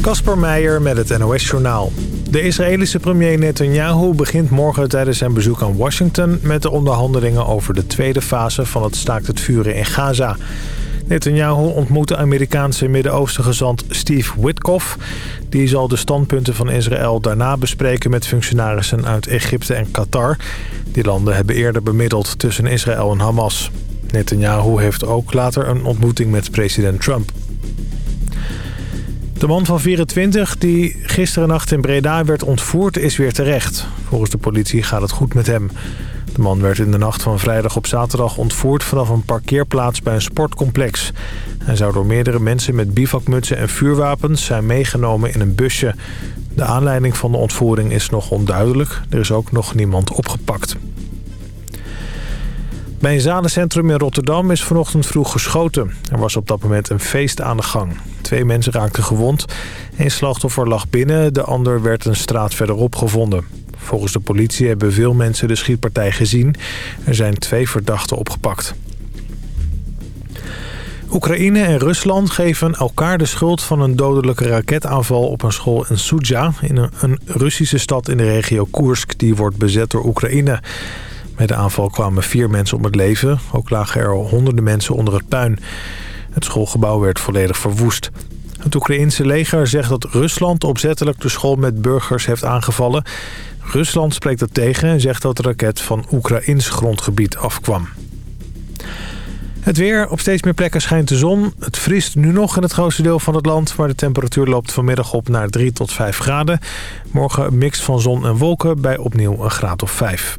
Kasper Meijer met het NOS-journaal. De Israëlische premier Netanyahu begint morgen tijdens zijn bezoek aan Washington... met de onderhandelingen over de tweede fase van het staakt het vuren in Gaza. Netanyahu ontmoet de Amerikaanse Midden-Oosten gezant Steve Witkoff. Die zal de standpunten van Israël daarna bespreken met functionarissen uit Egypte en Qatar. Die landen hebben eerder bemiddeld tussen Israël en Hamas. Netanyahu heeft ook later een ontmoeting met president Trump. De man van 24 die gisteren nacht in Breda werd ontvoerd is weer terecht. Volgens de politie gaat het goed met hem. De man werd in de nacht van vrijdag op zaterdag ontvoerd vanaf een parkeerplaats bij een sportcomplex. Hij zou door meerdere mensen met bivakmutsen en vuurwapens zijn meegenomen in een busje. De aanleiding van de ontvoering is nog onduidelijk. Er is ook nog niemand opgepakt. Bij een zadencentrum in Rotterdam is vanochtend vroeg geschoten. Er was op dat moment een feest aan de gang. Twee mensen raakten gewond. Een slachtoffer lag binnen, de ander werd een straat verderop gevonden. Volgens de politie hebben veel mensen de schietpartij gezien. Er zijn twee verdachten opgepakt. Oekraïne en Rusland geven elkaar de schuld van een dodelijke raketaanval op een school in Suja... in een Russische stad in de regio Koersk die wordt bezet door Oekraïne. Bij de aanval kwamen vier mensen om het leven. Ook lagen er honderden mensen onder het puin. Het schoolgebouw werd volledig verwoest. Het Oekraïense leger zegt dat Rusland opzettelijk de school met burgers heeft aangevallen. Rusland spreekt dat tegen en zegt dat de raket van Oekraïns grondgebied afkwam. Het weer. Op steeds meer plekken schijnt de zon. Het vriest nu nog in het grootste deel van het land... maar de temperatuur loopt vanmiddag op naar 3 tot 5 graden. Morgen mix van zon en wolken bij opnieuw een graad of 5.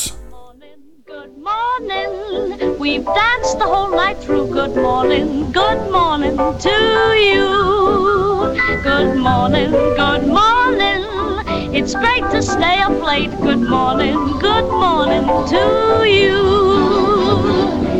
We've danced the whole night through. Good morning. Good morning to you. Good morning. Good morning. It's great to stay up late. Good morning. Good morning to you.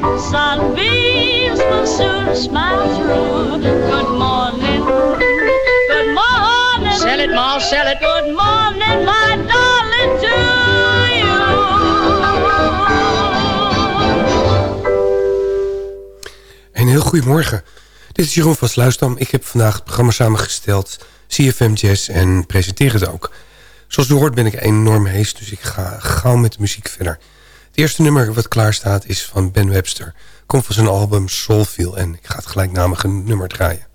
Sunbeams will soon smile through. Good morning, good morning. Sell it, Ma, sell it. Good morning, my darling, to you. Een heel goedemorgen. Dit is Jeroen van Sluisdam. Ik heb vandaag het programma samengesteld, CFM Jazz en presenteer het ook. Zoals u hoort ben ik enorm hees, dus ik ga gauw met de muziek verder. Het eerste nummer wat klaar staat is van Ben Webster. Komt van zijn album Soulfeel en ik ga het gelijknamige nummer draaien.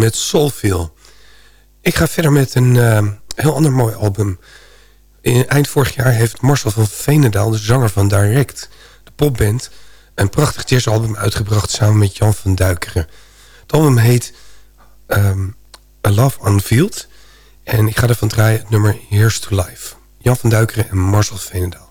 Met Soulfeel. Ik ga verder met een uh, heel ander mooi album. In, eind vorig jaar heeft Marcel van Veenendaal, de zanger van Direct... de popband, een prachtig jazzalbum uitgebracht... samen met Jan van Duikeren. Het album heet um, A Love Unveiled. En ik ga ervan draaien het nummer Here's to Life. Jan van Duikeren en Marcel Veenendaal.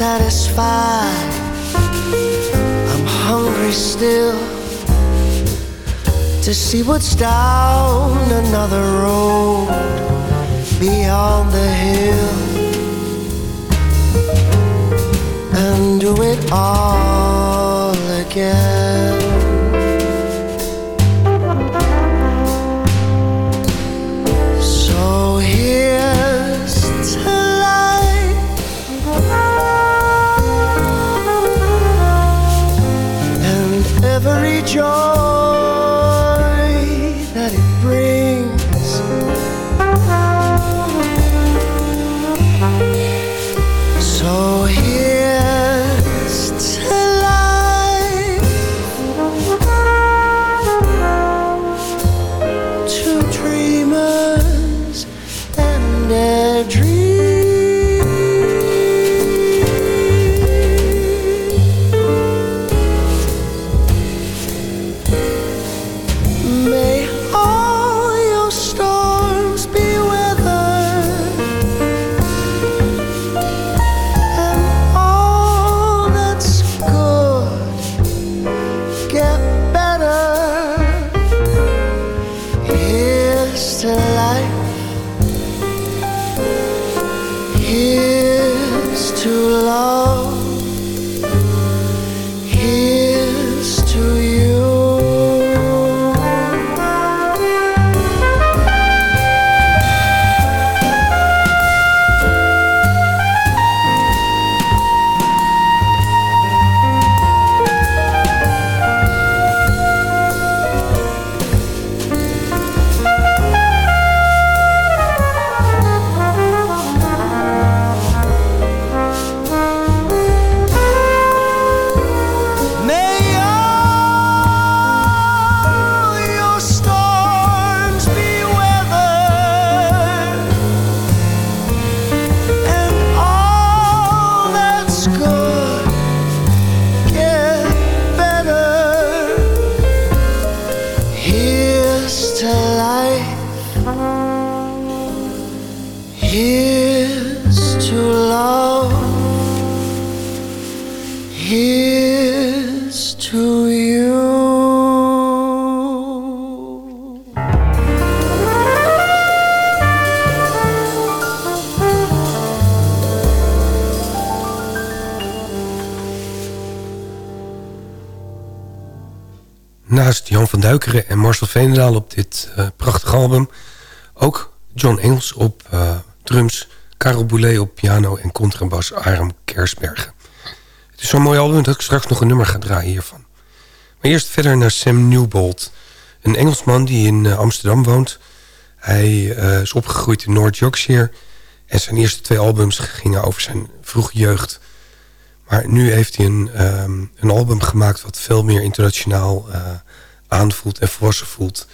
Satisfied, I'm hungry still to see what's down another road beyond the hill and do it all again. Duikeren en Marcel Veenendaal op dit eh, prachtige album... ook John Engels op eh, drums... Karel Boulet op piano en contrabas Aram Kersbergen. Het is zo'n mooi album dat ik straks nog een nummer ga draaien hiervan. Maar eerst verder naar Sam Newbold. Een Engelsman die in eh, Amsterdam woont. Hij is opgegroeid in North Yorkshire... en zijn eerste twee albums gingen over zijn vroege jeugd... Maar nu heeft hij een, ehm, een album gemaakt wat veel meer internationaal eh, aanvoelt en volwassen voelt.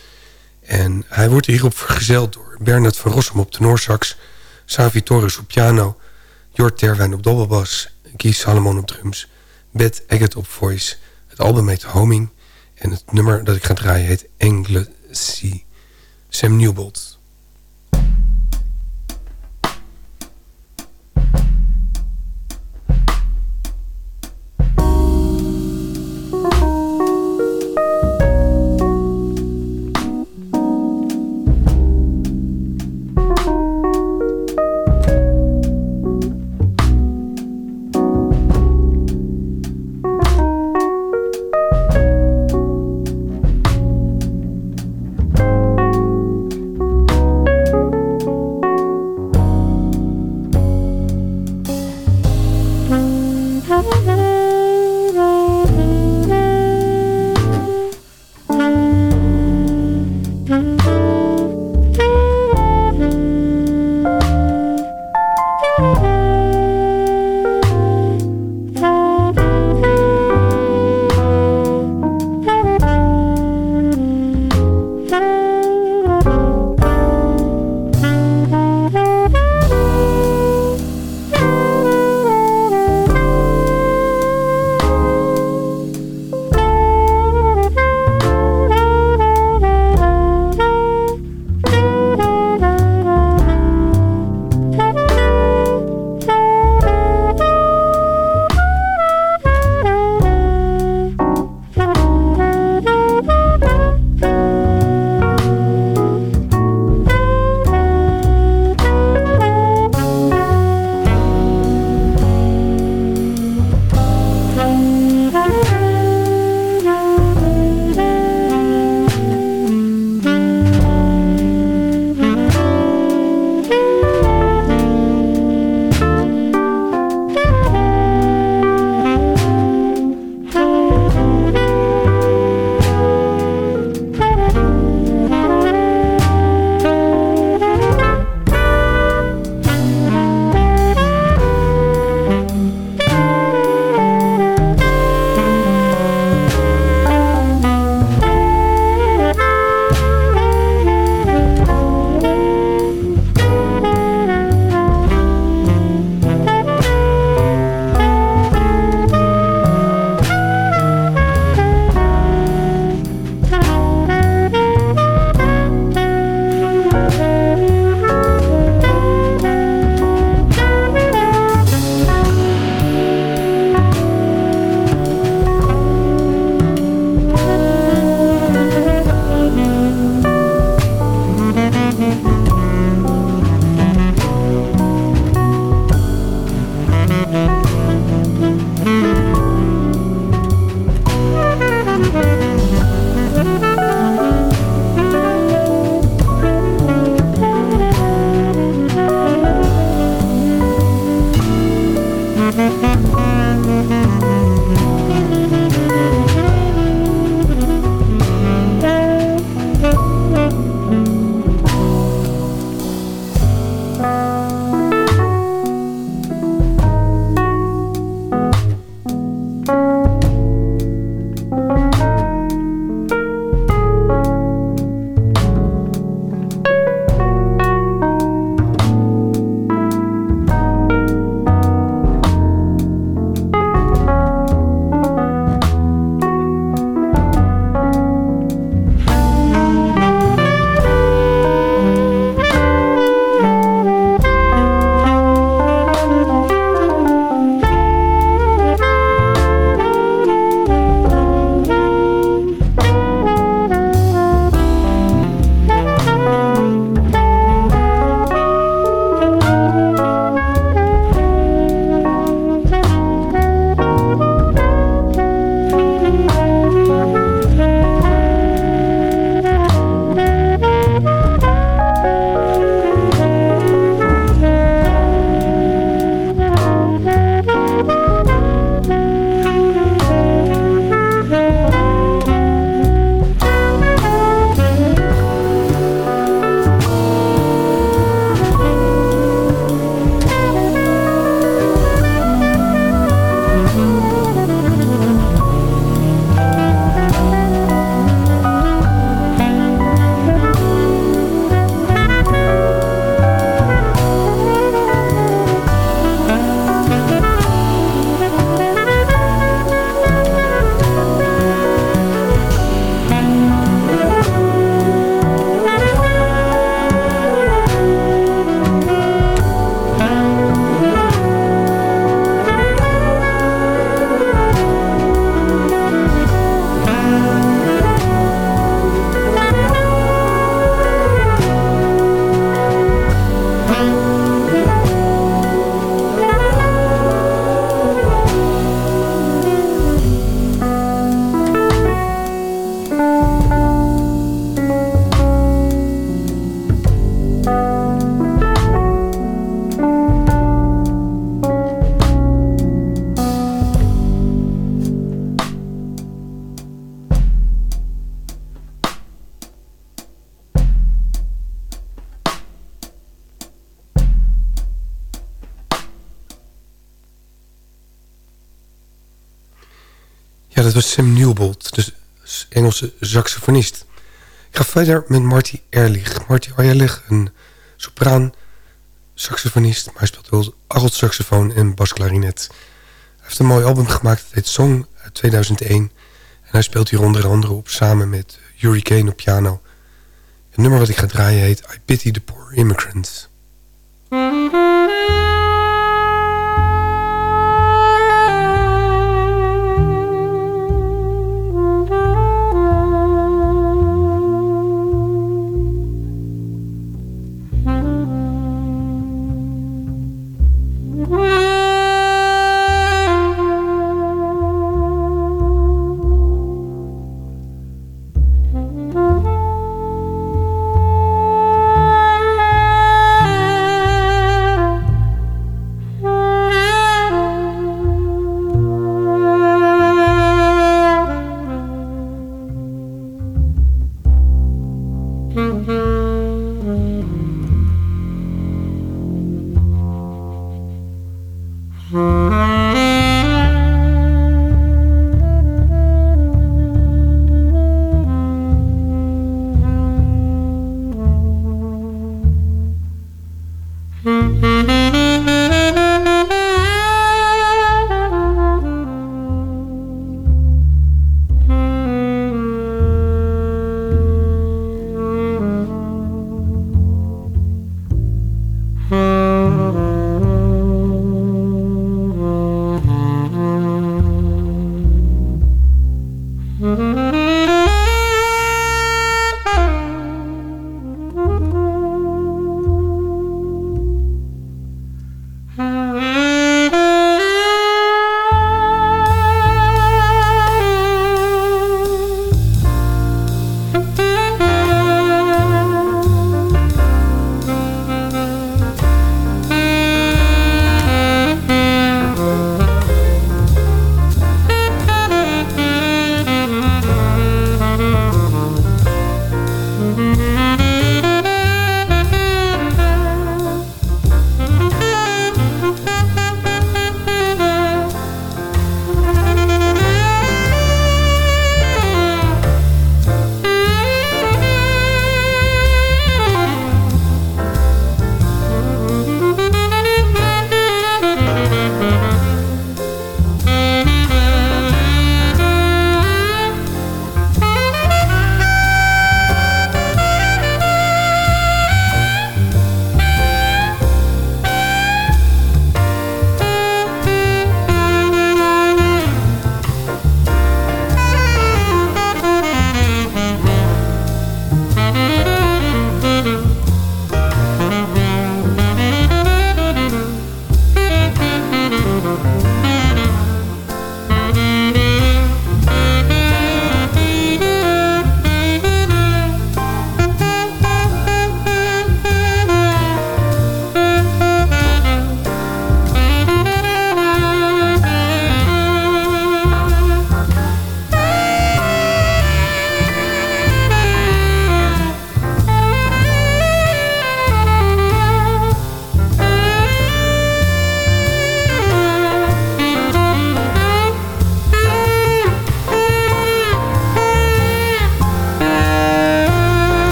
En hij wordt hierop vergezeld door Bernard van Rossum op tenorsax... Savi Torres op piano, Jort Terwijn op dobbelbas... Guy Salomon op drums, Beth Eggett op voice. Het album heet Homing en het nummer dat ik ga draaien heet Engle Sea. Sam Newbold. Ja, dat was Sam Newbold, de Engelse saxofonist. Ik ga verder met Marty Ehrlich. Marty Ehrlich, een sopraan, saxofonist... maar hij speelt wel alt-saxofoon en basklarinet. Hij heeft een mooi album gemaakt, het heet Song uit 2001... en hij speelt hier onder andere op samen met Hurricane op piano. Het nummer wat ik ga draaien heet I Pity the Poor Immigrants.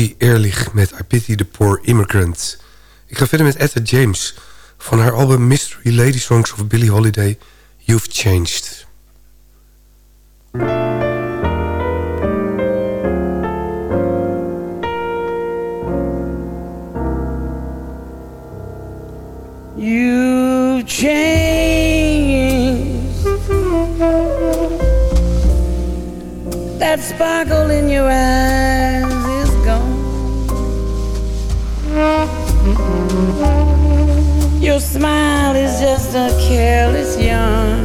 Marty Ehrlich met I Pity the Poor Immigrant. Ik ga verder met Etta James van haar album Mystery Lady Songs of Billie Holiday, You've Changed. You changed That sparkle in your eyes Your smile is just a careless yarn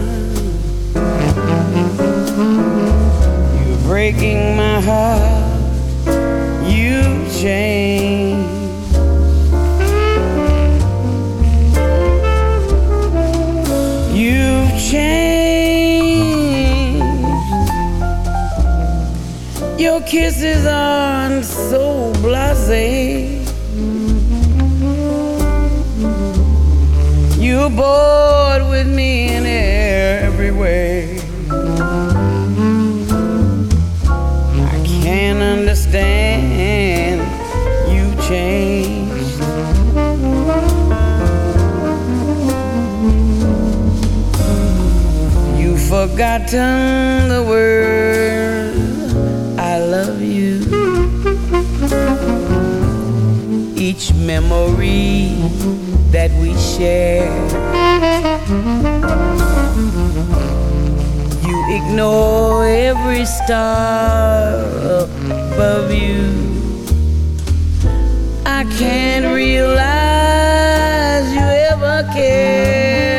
You're breaking my heart You changed You've changed. Your kisses aren't so blasé. You're bored with me in every way. I can't understand. You changed. You've forgotten the word I love you. Each memory that we share. You ignore every star above you. I can't realize you ever cared.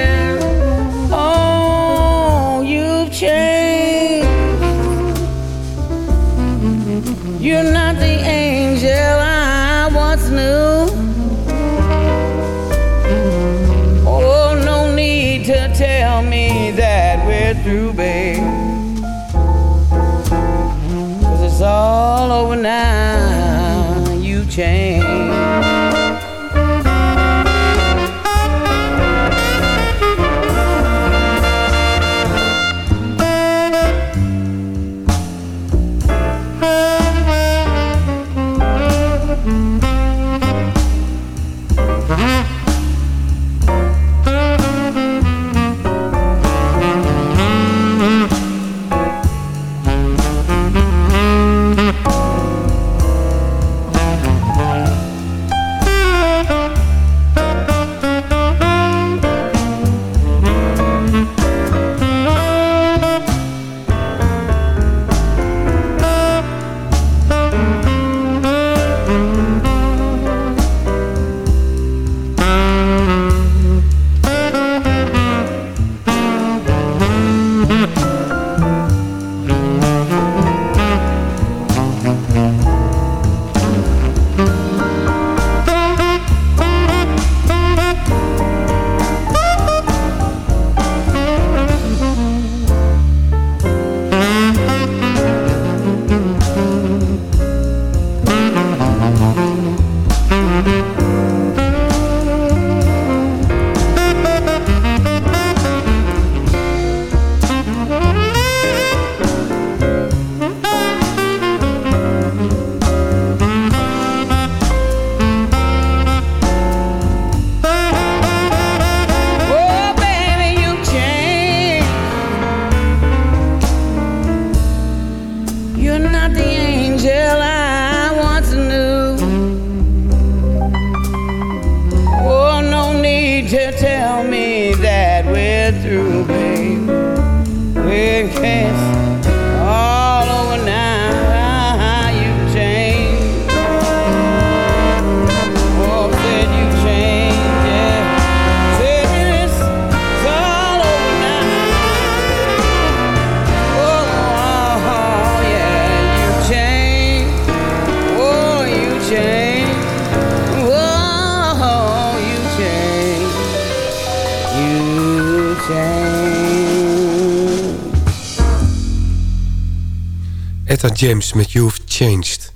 James met You've Changed.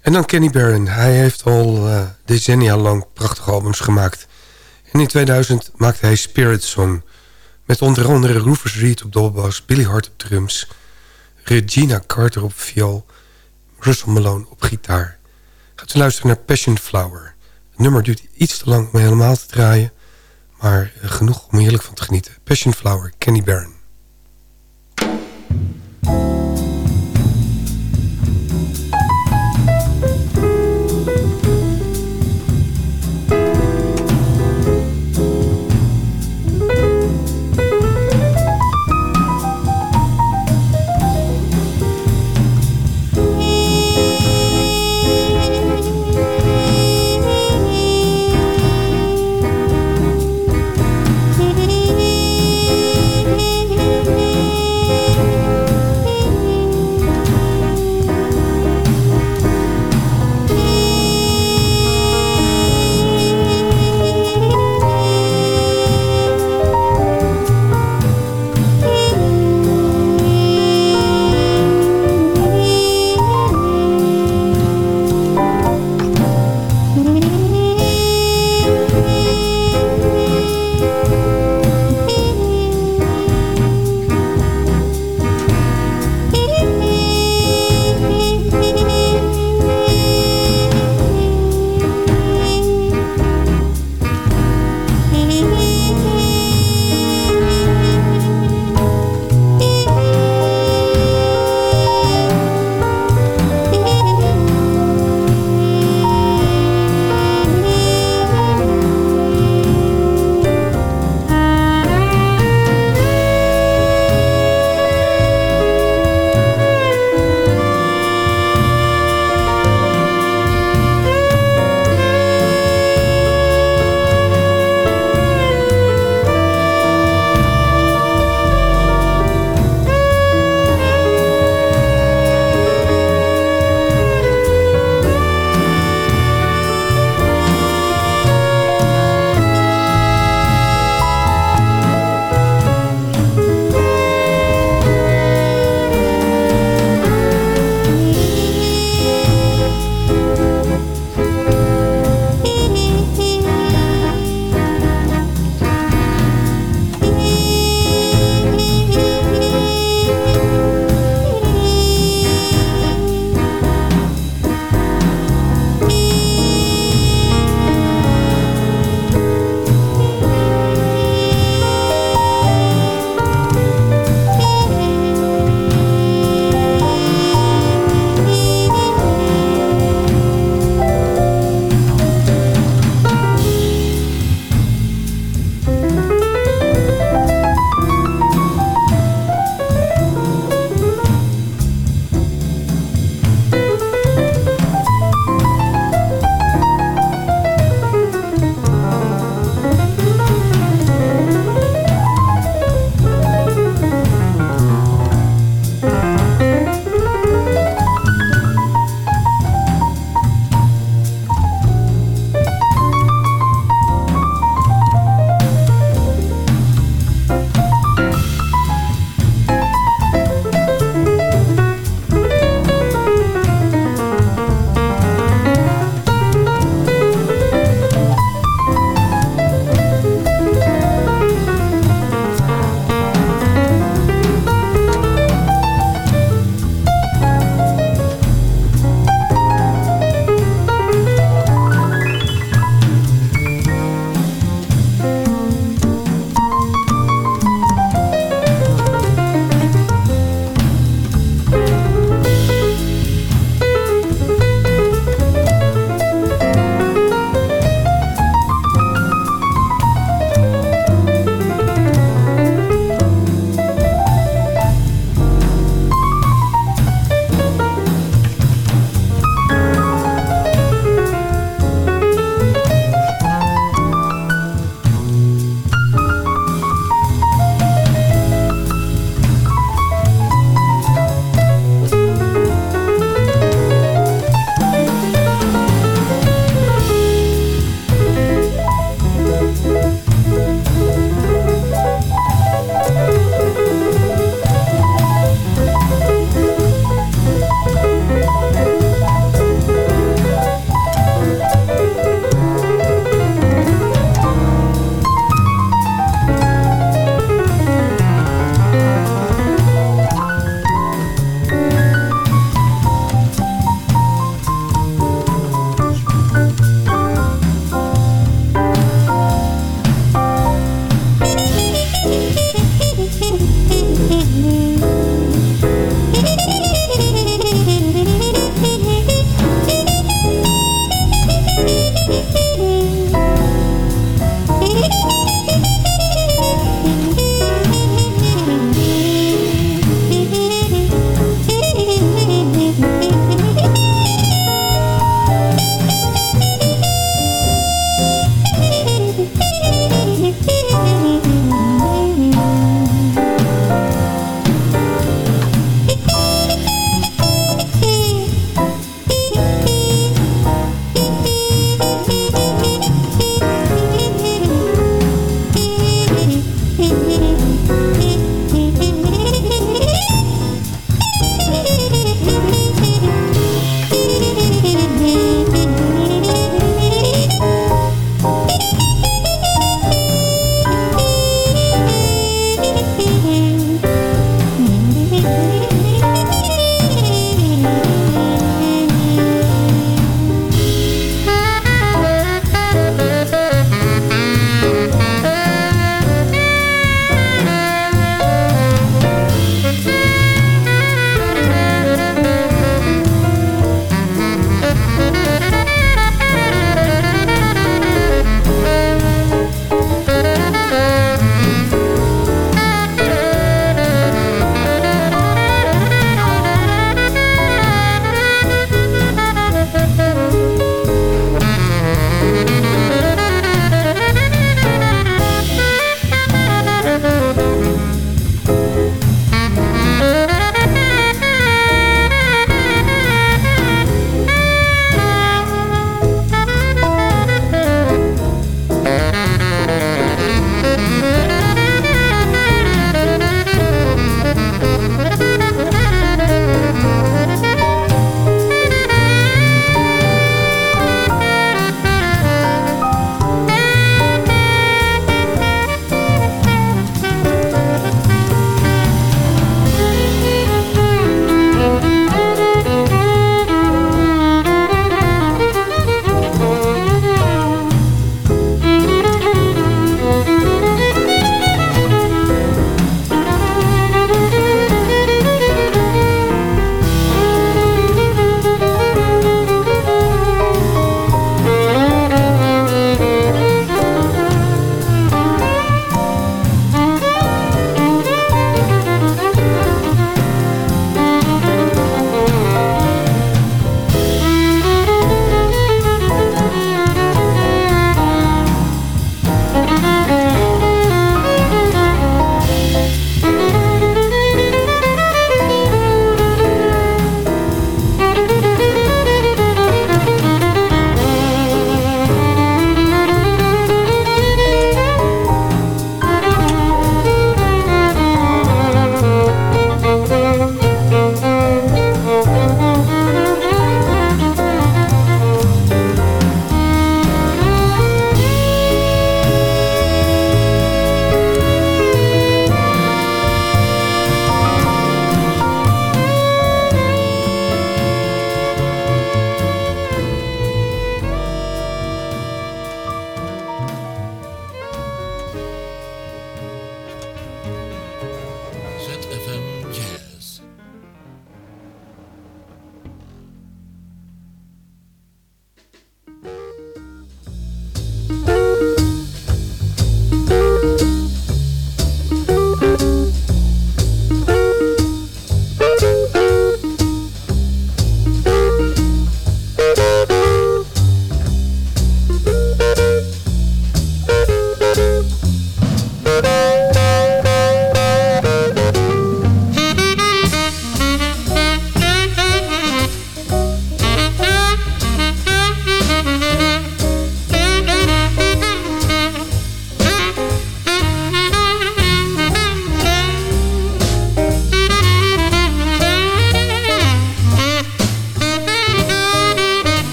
En dan Kenny Barron. Hij heeft al eh, decennia lang prachtige albums gemaakt. En in 2000 maakte hij Spirit Song. Met onder andere Rufus Reed op dobbas, Billy Hart op drums... Regina Carter op viool, Russell Malone op gitaar. te luisteren naar Passion Flower. Het nummer duurt iets te lang om helemaal te draaien... maar eh, genoeg om heerlijk van te genieten. Passion Flower, Kenny Barron.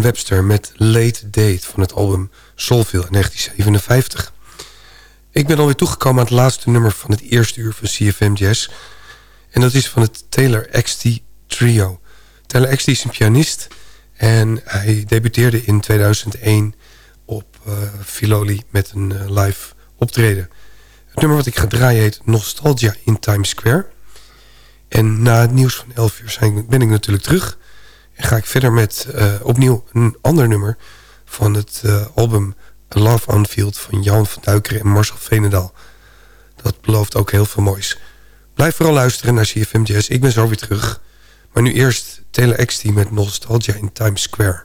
Webster met Late Date van het album Soulville in 1957. Ik ben alweer toegekomen aan het laatste nummer van het eerste uur van CFM Jazz. En dat is van het Taylor XT Trio. Taylor XT is een pianist en hij debuteerde in 2001 op uh, Filoli met een uh, live optreden. Het nummer wat ik ga draaien heet Nostalgia in Times Square. En na het nieuws van 11 uur zijn, ben ik natuurlijk terug. Ga ik verder met uh, opnieuw een ander nummer van het uh, album Love Unfield van Jan van Duikeren en Marcel Veenendaal. Dat belooft ook heel veel moois. Blijf vooral luisteren naar CFM Jazz. Ik ben zo weer terug. Maar nu eerst Taylor XT met Nostalgia in Times Square.